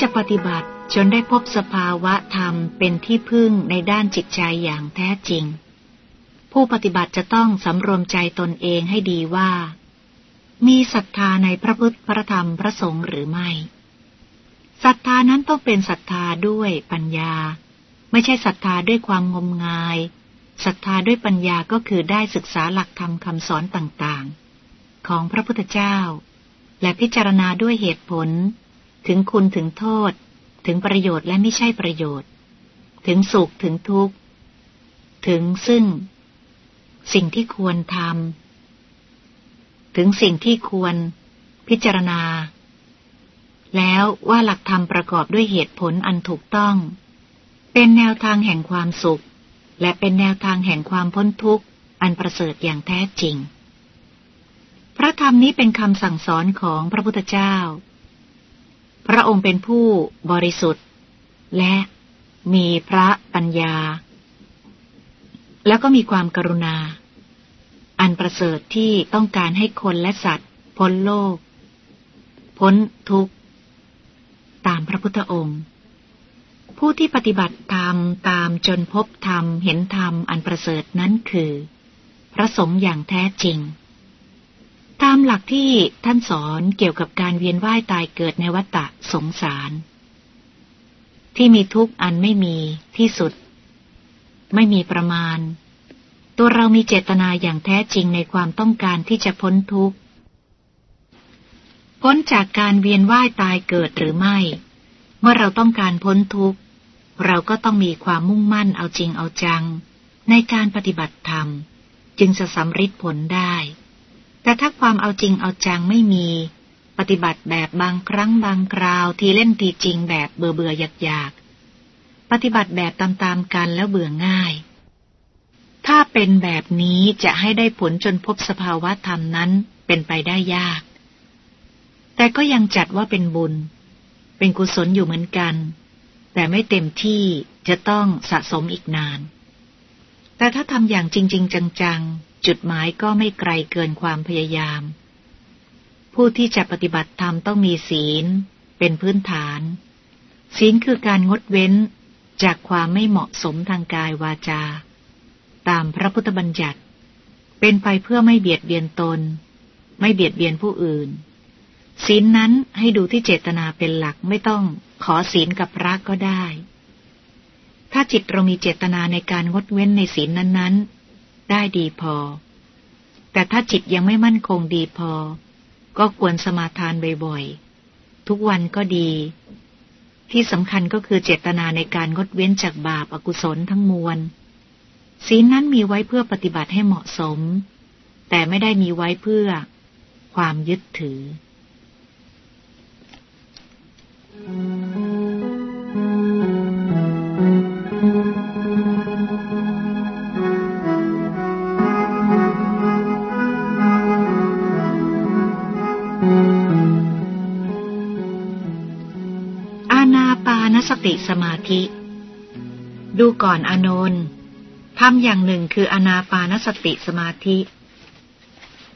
จะปฏิบัติจนได้พบสภาวะธรรมเป็นที่พึ่งในด้านจิตใจอย่างแท้จริง ผู้ปฏิบัติจะต้องสำรวมใจตนเองให้ดีว่า มีศรัทธาในพระพุทธพระธรรมพระสงฆ์หรือไม่ศรัทธานั้นต้องเป็นศรัทธาด้วยปัญญา ไม่ใช่ศรัทธาด้วยความงมงายศรัทธาด้วยปัญญาก็คือได้ศึกษาหลักธรรมคำสอนต่างๆ ของพระพุทธเจ้า และพิจารณาด้วยเหตุผล ถึงคุณถึงโทษ ถึงประโยชน์และไม่ใช่ประโยชน์ ถึงสุขถึงทุกข์ ถึงซึ่ง สิ่งที่ควรทำถึงสิ่งที่ควรพิจารณา แล้วว่าหลักธรรมประกอบด้วยเหตุผลอันถูกต้อง เป็นแนวทางแห่งความสุข และเป็นแนวทางแห่งความพ้นทุกข์ อันประเสริฐอย่างแท้จริง พระธรรมนี้เป็นคำสั่งสอนของพระพุทธเจ้า พระองค์เป็นผู้บริสุทธิ์ และมีพระปัญญา แล้วก็มีความกรุณา อันประเสริฐที่ต้องการให้คนและสัตว์ พ้นโลก พ้นทุกข์ ตามพระพุทธองค์ ผู้ที่ปฏิบัติธรรมตามจนพบธรรมเห็นธรรมอันประเสริฐนั้นคือ พระสงฆ์อย่างแท้จริง ตามหลักที่ท่านสอนเกี่ยวกับการเวียนว่ายตายเกิดในวัฏสงสาร ที่มีทุกข์อันไม่มีที่สุด ไม่มีประมาณ ตัวเรามีเจตนาอย่างแท้จริงในความต้องการที่จะพ้นทุกข์ พ้นจากการเวียนว่ายตายเกิดหรือไม่ เมื่อเราต้องการพ้นทุกข์ เราก็ต้องมีความมุ่งมั่นเอาจริงเอาจัง ในการปฏิบัติธรรม จึงจะสำฤทธิ์ผลได้ แต่ถ้าความเอาจริงเอาจังไม่มี ปฏิบัติแบบบางครั้งบางคราวทีเล่นทีจริงแบบเบื่อเบื่ออยากอยากปฏิบัติแบบตามๆกันแล้วเบื่อง่าย ถ้าเป็นแบบนี้จะให้ได้ผลจนพบสภาวะธรรมนั้นเป็นไปได้ยาก แต่ก็ยังจัดว่าเป็นบุญ เป็นกุศลอยู่เหมือนกัน แต่ไม่เต็มที่จะต้องสะสมอีกนาน แต่ถ้าทำอย่างจริง ๆ จังจุดหมายก็ไม่ไกลเกินความพยายาม ผู้ที่จะปฏิบัติธรรมต้องมีศีล เป็นพื้นฐาน ศีลคือการงดเว้นจากความไม่เหมาะสมทางกายวาจา ตามพระพุทธบัญญัติ เป็นไปเพื่อไม่เบียดเบียนตน ไม่เบียดเบียนผู้อื่น ศีลนั้นให้ดูที่เจตนาเป็นหลักไม่ต้องขอศีลกับพระก็ได้ ถ้าจิตเรามีเจตนาในการงดเว้นในศีลนั้น ๆ ได้ดีพอ แต่ถ้าจิตยังไม่มั่นคงดีพอ ก็ควรสมาทานบ่อยๆ ทุกวันก็ดี ที่สำคัญก็คือเจตนาในการงดเว้นจากบาปอากุศลทั้งมวล ศีลนั้นมีไว้เพื่อปฏิบัติให้เหมาะสม แต่ไม่ได้มีไว้เพื่อ ความยึดถือ Thank you. สมาธิ ดูก่อนอนนท์ทำอย่างหนึ่งคืออนาปานสติสมาธิ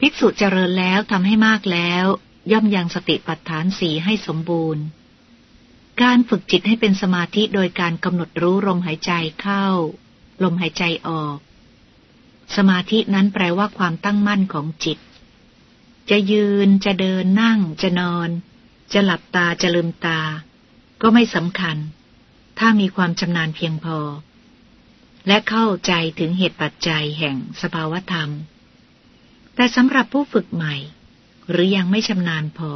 ภิกษุเจริญแล้วทำให้มากแล้ว ย่อมยังสติปัฏฐานสีให้สมบูรณ์ การฝึกจิตให้เป็นสมาธิโดยการกำหนดรู้ลมหายใจเข้า ลมหายใจออก สมาธินั้นแปลว่าความตั้งมั่นของจิต จะยืนจะเดินนั่งจะนอน จะหลับตาจะลืมตา ก็ไม่สำคัญ ถ้ามีความชำนาญเพียงพอ และเข้าใจถึงเหตุปัจจัยแห่งสภาวธรรม แต่สำหรับผู้ฝึกใหม่ หรือยังไม่ชำนาญพอ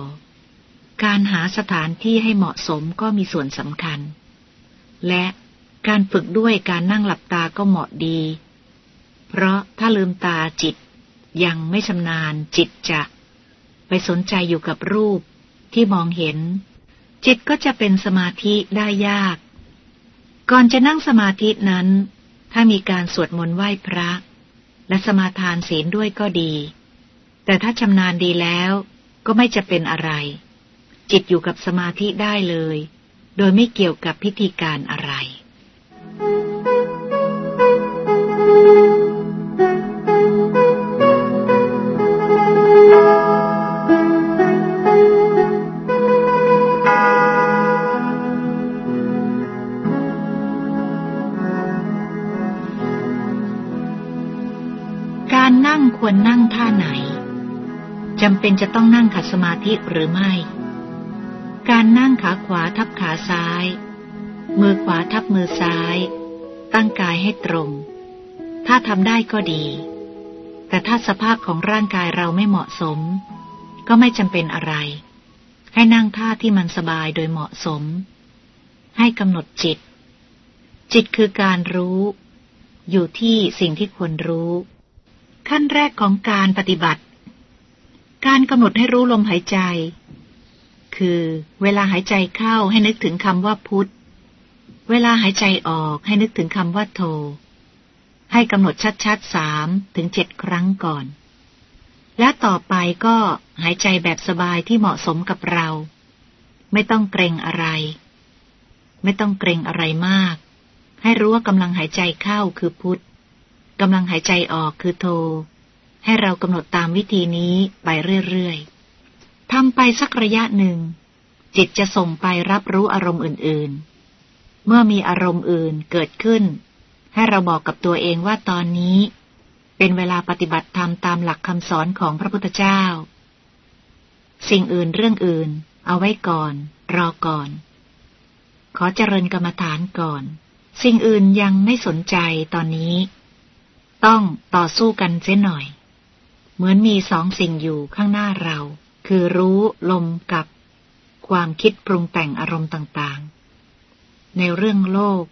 การหาสถานที่ให้เหมาะสมก็มีส่วนสำคัญ และการฝึกด้วยการนั่งหลับตาก็เหมาะดี เพราะถ้าลืมตาจิตยังไม่ชำนาญจิตจะ ไปสนใจอยู่กับรูปที่มองเห็น จิตก็จะเป็นสมาธิได้ยาก ก่อนจะนั่งสมาธินั้น ถ้ามีการสวดมนต์ไหว้พระ และสมาทานศีลด้วยก็ดี แต่ถ้าชำนาญดีแล้วก็ไม่จะเป็นอะไร จิตอยู่กับสมาธิได้เลย โดยไม่เกี่ยวกับพิธีการอะไร่งควรนั่งท่าไหนจำเป็นจะต้องนั่งขัดสมาธิหรือไม่ การนั่งขาขวาทับขาซ้าย มือขวาทับมือซ้าย ตั้งกายให้ตรง ถ้าทำได้ก็ดี แต่ถ้าสภาพของร่างกายเราไม่เหมาะสม ก็ไม่จำเป็นอะไร ให้นั่งท่าที่มันสบายโดยเหมาะสม ให้กำหนดจิต จิตคือการรู้ อยู่ที่สิ่งที่ควรรู้ ขั้นแรกของการปฏิบัติ การกำหนดให้รู้ลมหายใจ คือเวลาหายใจเข้าให้นึกถึงคำว่าพุทธ เวลาหายใจออกให้นึกถึงคำว่าโท ให้กำหนดชัดๆสามถึงเจ็ดครั้งก่อน และต่อไปก็หายใจแบบสบายที่เหมาะสมกับเรา ไม่ต้องเกรงอะไร ไม่ต้องเกรงอะไรมาก ให้รู้ว่ากำลังหายใจเข้าคือพุทธ กำลังหายใจออกคือโท ให้เรากำหนดตามวิธีนี้ไปเรื่อยๆทำไปสักระยะหนึ่ง จิตจะส่งไปรับรู้อารมณ์อื่นๆ เมื่อมีอารมณ์อื่นเกิดขึ้น ให้เราบอกกับตัวเองว่าตอนนี้ เป็นเวลาปฏิบัติธรรมตามหลักคำสอนของพระพุทธเจ้า สิ่งอื่นเรื่องอื่น เอาไว้ก่อน รอก่อน ขอเจริญกรรมฐานก่อน สิ่งอื่นยังไม่สนใจตอนนี้ ต้องต่อสู้กันเสียหน่อย เหมือนมีสองสิ่งอยู่ข้างหน้าเรา คือรู้ลมกับความคิดปรุงแต่งอารมณ์ต่างๆ ในเรื่องโลก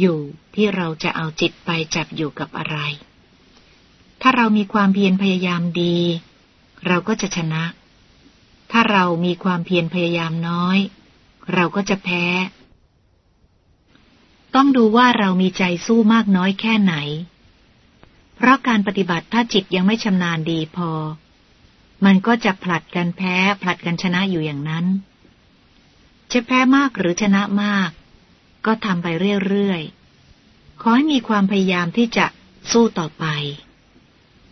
อยู่ที่เราจะเอาจิตไปจับอยู่กับอะไร ถ้าเรามีความเพียรพยายามดี เราก็จะชนะ ถ้าเรามีความเพียรพยายามน้อย เราก็จะแพ้ ต้องดูว่าเรามีใจสู้มากน้อยแค่ไหน เพราะการปฏิบัติถ้าจิตยังไม่ชำนาญดีพอ มันก็จะผลัดกันแพ้ ผลัดกันชนะอยู่อย่างนั้น จะแพ้มากหรือชนะมาก ก็ทำไปเรื่อยๆ ขอให้มีความพยายามที่จะสู้ต่อไป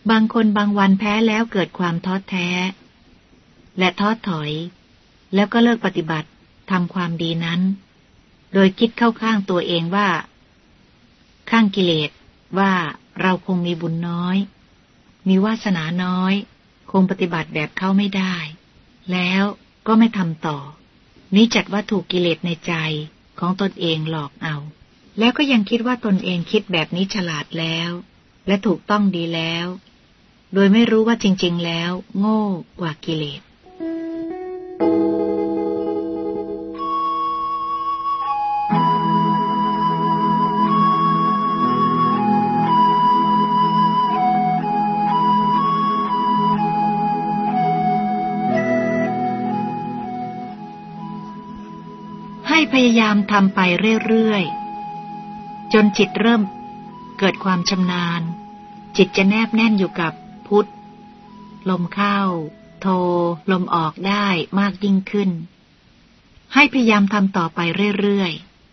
บางคนบางวันแพ้แล้วเกิดความท้อแท้ และท้อถอย แล้วก็เลิกปฏิบัติทำความดีนั้น โดยคิดเข้าข้างตัวเองว่า ข้างกิเลสว่า เราคงมีบุญน้อย มีวาสนาน้อย คงปฏิบัติแบบเขาไม่ได้ แล้วก็ไม่ทำต่อ นี้จัดว่าถูกกิเลสในใจของตนเองหลอกเอา แล้วก็ยังคิดว่าตนเองคิดแบบนี้ฉลาดแล้ว และถูกต้องดีแล้ว โดยไม่รู้ว่าจริง ๆ แล้ว โง่กว่ากิเลส พยายามทำไปเรื่อยๆ จนจิตเริ่มเกิดความชำนาญ จิตจะแนบแน่นอยู่กับพุทธ ลมเข้า โท ลมออกได้มากยิ่งขึ้น ให้พยายามทำต่อไปเรื่อย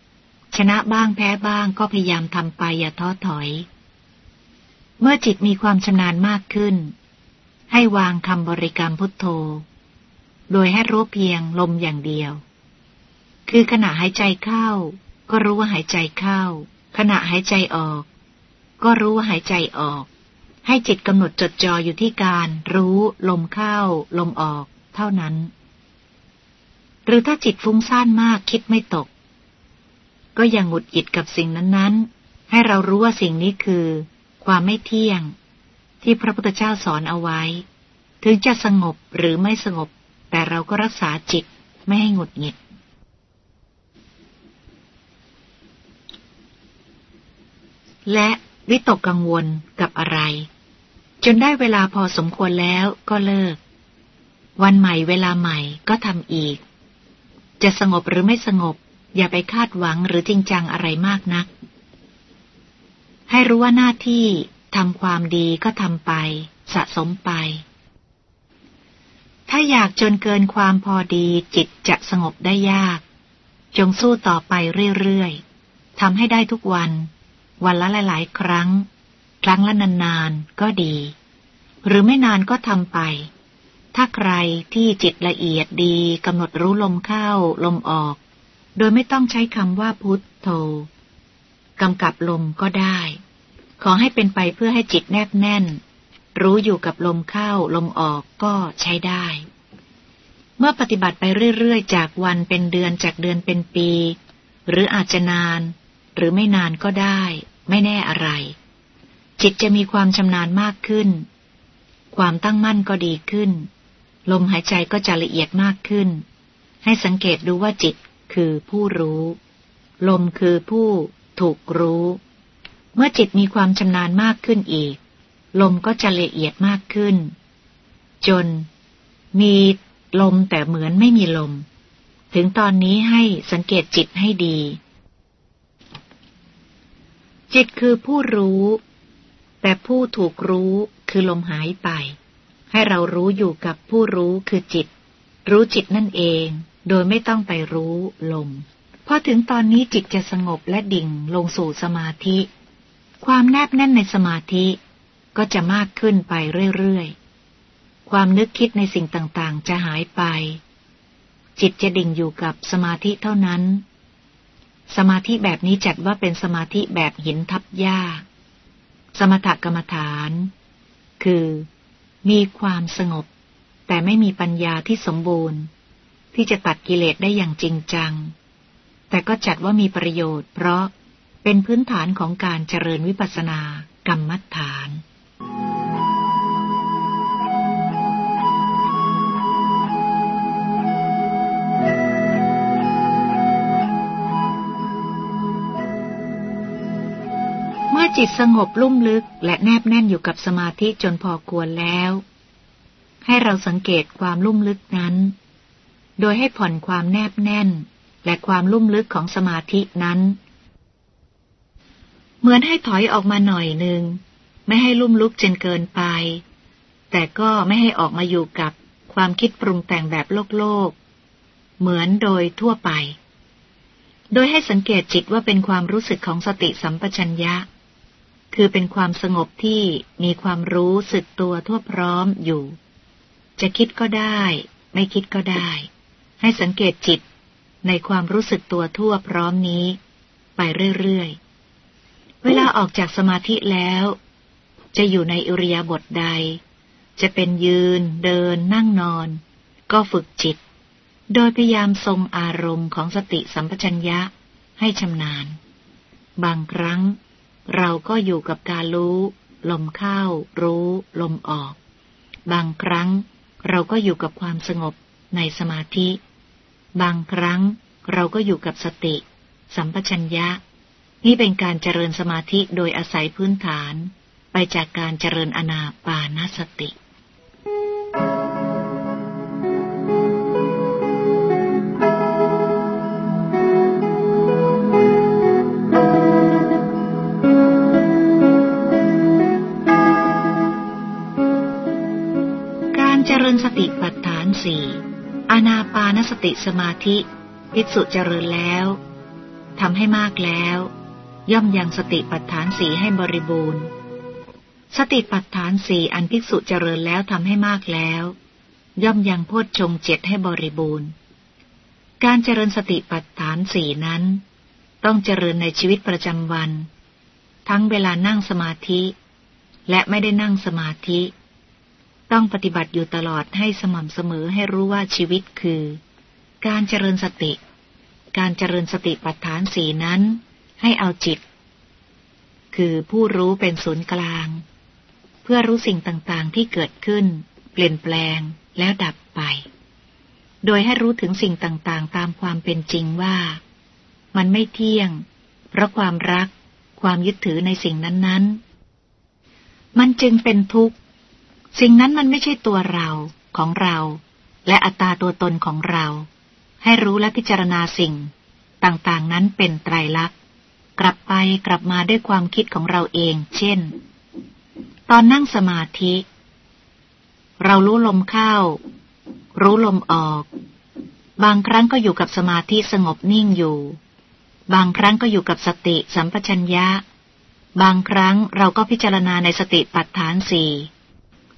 ๆ ชนะบ้างแพ้บ้างก็พยายามทำไปอย่าท้อถอย เมื่อจิตมีความชำนาญมากขึ้น ให้วางคำบริกรรมพุทโธ โดยให้รู้เพียงลมอย่างเดียว คือขณะหายใจเข้า ก็รู้ว่าหายใจเข้า ขณะหายใจออก ก็รู้ว่าหายใจออก ให้จิตกำหนดจดจ่ออยู่ที่การรู้ลมเข้า ลมออก เท่านั้น หรือถ้าจิตฟุ้งซ่านมากคิดไม่ตก ก็อย่างหงุดหงิดกับสิ่งนั้นๆ ให้เรารู้ว่าสิ่งนี้คือ ความไม่เที่ยง ที่พระพุทธเจ้าสอนเอาไว้ ถึงจะสงบหรือไม่สงบ แต่เราก็รักษาจิตไม่ให้หงุดหงิด และวิตกกังวลกับอะไร จนได้เวลาพอสมควรแล้วก็เลิก วันใหม่เวลาใหม่ก็ทำอีก จะสงบหรือไม่สงบ อย่าไปคาดหวังหรือจริงจังอะไรมากนัก ให้รู้ว่าหน้าที่ทำความดีก็ทำไป สะสมไป ถ้าอยากจนเกินความพอดีจิตจะสงบได้ยาก จงสู้ต่อไปเรื่อยๆทำให้ได้ทุกวัน วันละหลาย ๆ ครั้ง ครั้งละนานๆก็ดี หรือไม่นานก็ทำไป ถ้าใครที่จิตละเอียดดีกำหนดรู้ลมเข้าลมออก โดยไม่ต้องใช้คำว่าพุทโธกำกับลมก็ได้ ขอให้เป็นไปเพื่อให้จิตแนบแน่น รู้อยู่กับลมเข้าลมออกก็ใช้ได้ เมื่อปฏิบัติไปเรื่อย ๆ จากวันเป็นเดือนจากเดือนเป็นปี หรืออาจจะนาน หรือไม่นานก็ได้ ไม่แน่อะไร จิตจะมีความชำนาญมากขึ้น ความตั้งมั่นก็ดีขึ้น ลมหายใจก็จะละเอียดมากขึ้น ให้สังเกตดูว่าจิตคือผู้รู้ ลมคือผู้ถูกรู้ เมื่อจิตมีความชำนาญมากขึ้นอีก ลมก็จะละเอียดมากขึ้น จน มีลมแต่เหมือนไม่มีลม ถึงตอนนี้ให้สังเกตจิตให้ดี จิตคือผู้รู้ แต่ผู้ถูกรู้คือลมหายไป ให้เรารู้อยู่กับผู้รู้คือจิต รู้จิตนั่นเอง โดยไม่ต้องไปรู้ลมพอถึงตอนนี้จิตจะสงบและดิ่งลงสู่สมาธิ ความแนบแน่นในสมาธิก็จะมากขึ้นไปเรื่อยๆ ความนึกคิดในสิ่งต่างๆ จะหายไป จิตจะดิ่งอยู่กับสมาธิเท่านั้น สมาธิแบบนี้จัดว่าเป็นสมาธิแบบหินทับหญ้า สมถกรรมฐาน คือ มีความสงบ แต่ไม่มีปัญญาที่สมบูรณ์ ที่จะตัดกิเลสได้อย่างจริงจัง แต่ก็จัดว่ามีประโยชน์ เพราะเป็นพื้นฐานของการเจริญวิปัสสนากรรมฐาน จิตสงบลุ่มลึกและแนบแน่นอยู่กับสมาธิจนพอควรแล้ว ให้เราสังเกตความลุ่มลึกนั้น โดยให้ผ่อนความแนบแน่น และความลุ่มลึกของสมาธินั้น เหมือนให้ถอยออกมาหน่อยหนึ่งไม่ให้ลุ่มลุกจนเกินไป แต่ก็ไม่ให้ออกมาอยู่กับความคิดปรุงแต่งแบบโลกโลก เหมือนโดยทั่วไป โดยให้สังเกตจิตว่าเป็นความรู้สึกของสติสัมปชัญญะ คือเป็นความสงบที่มีความรู้สึกตัวทั่วพร้อมอยู่ จะคิดก็ได้ ไม่คิดก็ได้ ให้สังเกตจิตในความรู้สึกตัวทั่วพร้อมนี้ ไปเรื่อยๆ เวลาออกจากสมาธิแล้ว จะอยู่ในอุริยาบถใด จะเป็นยืน เดิน นั่งนอน ก็ฝึกจิต โดยพยายามทรงอารมณ์ของสติสัมปชัญญะให้ชำนาญ บางครั้ง เราก็อยู่กับการรู้ ลมเข้า รู้ ลมออก บางครั้งเราก็อยู่กับความสงบในสมาธิ บางครั้งเราก็อยู่กับสติ สัมปชัญญะ นี่เป็นการเจริญสมาธิโดยอาศัยพื้นฐาน ไปจากการเจริญอนาปานสติ ริญสติปัฏฐานสี่อานาปานสติสมาธิ ภิกษุเจริญแล้วทำให้มากแล้ว ย่อมยังสติปัฏฐานสีให้บริบูรณ์ สติปัฏฐานสี่อันภิกษุเจริญแล้วทำให้มากแล้ว ย่อมยังโพชฌงเจ็ดให้บริบูรณ์ การเจริญสติปัฏฐานสี่นั้น ต้องเจริญในชีวิตประจำวัน ทั้งเวลานั่งสมาธิ และไม่ได้นั่งสมาธิ ต้องปฏิบัติอยู่ตลอดให้สม่ำเสมอให้รู้ว่าชีวิตคือ การเจริญสติ การเจริญสติปัฏฐานสีนั้น ให้เอาจิต คือผู้รู้เป็นศูนย์กลาง เพื่อรู้สิ่งต่างๆที่เกิดขึ้น เปลี่ยนแปลงแล้วดับไป โดยให้รู้ถึงสิ่งต่างๆ ตามความเป็นจริงว่า มันไม่เที่ยง เพราะความรัก ความยึดถือในสิ่งนั้นๆ มันจึงเป็นทุกข์ สิ่งนั้นมันไม่ใช่ตัวเราของเรา และอัตตาตัวตนของเรา ให้รู้และพิจารณาสิ่ง ต่างๆนั้นเป็นไตรลักษณ์ กลับไปกลับมาด้วยความคิดของเราเอง เช่น ตอนนั่งสมาธิ เรารู้ลมเข้า รู้ลมออก บางครั้งก็อยู่กับสมาธิสงบนิ่งอยู่ บางครั้งก็อยู่กับสติสัมปชัญญะ บางครั้งเราก็พิจารณาในสติปัฏฐานสี่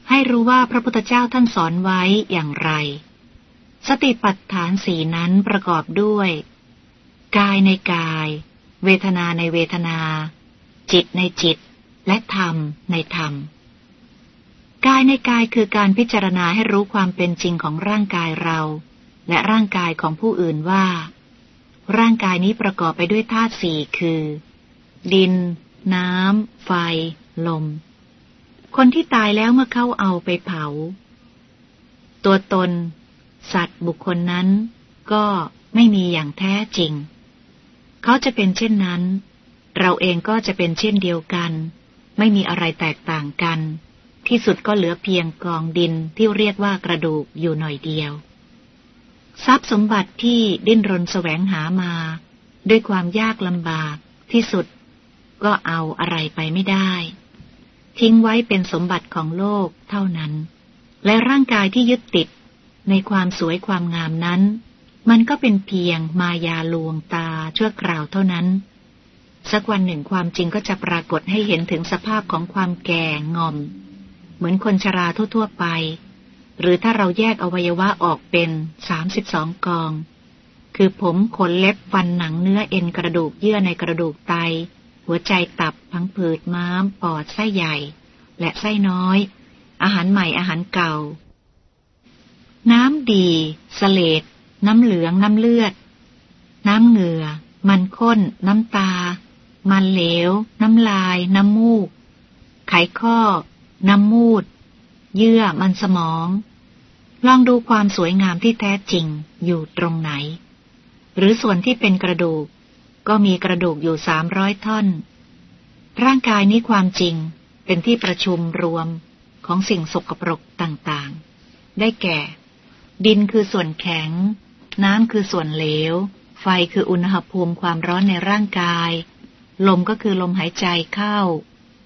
ให้รู้ว่าพระพุทธเจ้าท่านสอนไว้อย่างไร สติปัฏฐานสีนั้นประกอบด้วย กายในกาย เวทนาในเวทนา จิตในจิต และธรรมในธรรม กายในกายคือการพิจารณาให้รู้ความเป็นจริงของร่างกายเรา และร่างกายของผู้อื่นว่า ร่างกายนี้ประกอบไปด้วยธาตุสี่คือ ดิน น้ำ ไฟ ลม คนที่ตายแล้วเมื่อเข้าเอาไปเผา ตัวตน สัตว์บุคคลนั้น ก็ไม่มีอย่างแท้จริง เขาจะเป็นเช่นนั้น เราเองก็จะเป็นเช่นเดียวกัน ไม่มีอะไรแตกต่างกัน ที่สุดก็เหลือเพียงกองดินที่เรียกว่ากระดูกอยู่หน่อยเดียว ทรัพย์สมบัติที่ดิ้นรนแสวงหามา ด้วยความยากลำบากที่สุด ก็เอาอะไรไปไม่ได้ ทิ้งไว้เป็นสมบัติของโลกเท่านั้น และร่างกายที่ยึดติดในความสวยความงามนั้น มันก็เป็นเพียงมายาลวงตาชั่วคราวเท่านั้น สักวันหนึ่งความจริงก็จะปรากฏให้เห็นถึงสภาพของความแก่งอม เหมือนคนชราทั่วๆไป หรือถ้าเราแยกอวัยวะออกเป็นสามสิบสองกอง คือผมขนเล็บฟันหนังเนื้อเอ็นกระดูกเยื่อในกระดูกไต หัวใจตับพังผืดม้าม ปอดไส้ใหญ่ และไส้น้อย อาหารใหม่อาหารเก่า น้ำดีสเลดน้ำเหลืองน้ำเลือด น้ำเหงื่อ มันข้น น้ำตา มันเหลว น้ำลาย น้ำมูก ไขข้อ น้ำมูด เยื่อมันสมอง ลองดูความสวยงามที่แท้จริงอยู่ตรงไหน หรือส่วนที่เป็นกระดูก ก็มีกระดูกอยู่สามร้อยท่อน ร่างกายนี้ความจริงเป็นที่ประชุมรวมของสิ่งสกปรกต่างๆ ได้แก่ ดินคือส่วนแข็ง น้ำคือส่วนเหลว ไฟคืออุณหภูมิความร้อนในร่างกาย ลมก็คือลมหายใจเข้า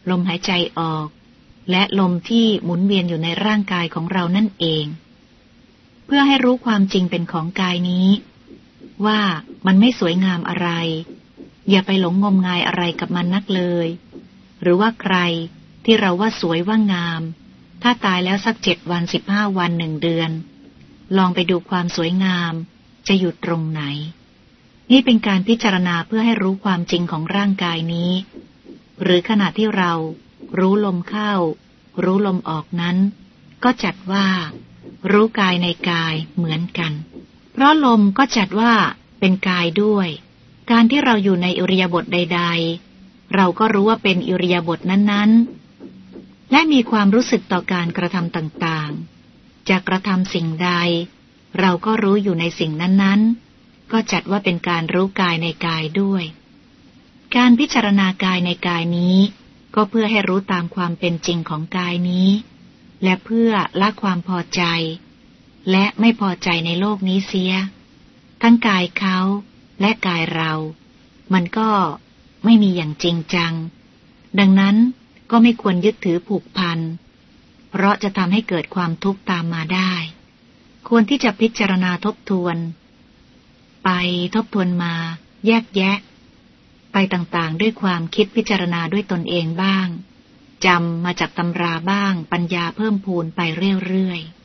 ลมหายใจออก และลมที่หมุนเวียนอยู่ในร่างกายของเรานั่นเอง เพื่อให้รู้ความจริงเป็นของกายนี้ ว่ามันไม่สวยงามอะไร อย่าไปหลงงมงายอะไรกับมันนักเลย หรือว่าใครที่เราว่าสวยว่างาม ถ้าตายแล้วสักเจ็ดวันสิบห้าวันหนึ่งเดือน ลองไปดูความสวยงาม จะอยู่ตรงไหน นี่เป็นการพิจารณาเพื่อให้รู้ความจริงของร่างกายนี้ หรือขณะที่เรารู้ลมเข้า รู้ลมออกนั้น ก็จัดว่า รู้กายในกายเหมือนกัน เพราะลมก็จัดว่าเป็นกายด้วย การที่เราอยู่ในอิริยาบถใด ๆ เราก็รู้ว่าเป็นอิริยาบถนั้นๆ และมีความรู้สึกต่อการกระทำต่างๆ จะกระทำสิ่งใด เราก็รู้อยู่ในสิ่งนั้นๆ ก็จัดว่าเป็นการรู้กายในกายด้วย การพิจารณากายในกายนี้ ก็เพื่อให้รู้ตามความเป็นจริงของกายนี้ และเพื่อละความพอใจ และไม่พอใจในโลกนี้เสีย ทั้งกายเขาและกายเรา มันก็ไม่มีอย่างจริงจัง ดังนั้นก็ไม่ควรยึดถือผูกพัน เพราะจะทำให้เกิดความทุกข์ตามมาได้ ควรที่จะพิจารณาทบทวน ไปทบทวนมา แยกแยะ ไปต่างๆ ด้วยความคิดพิจารณาด้วยตนเองบ้างจำมาจากตำราบ้างปัญญาเพิ่มพูนไปเรื่อยๆ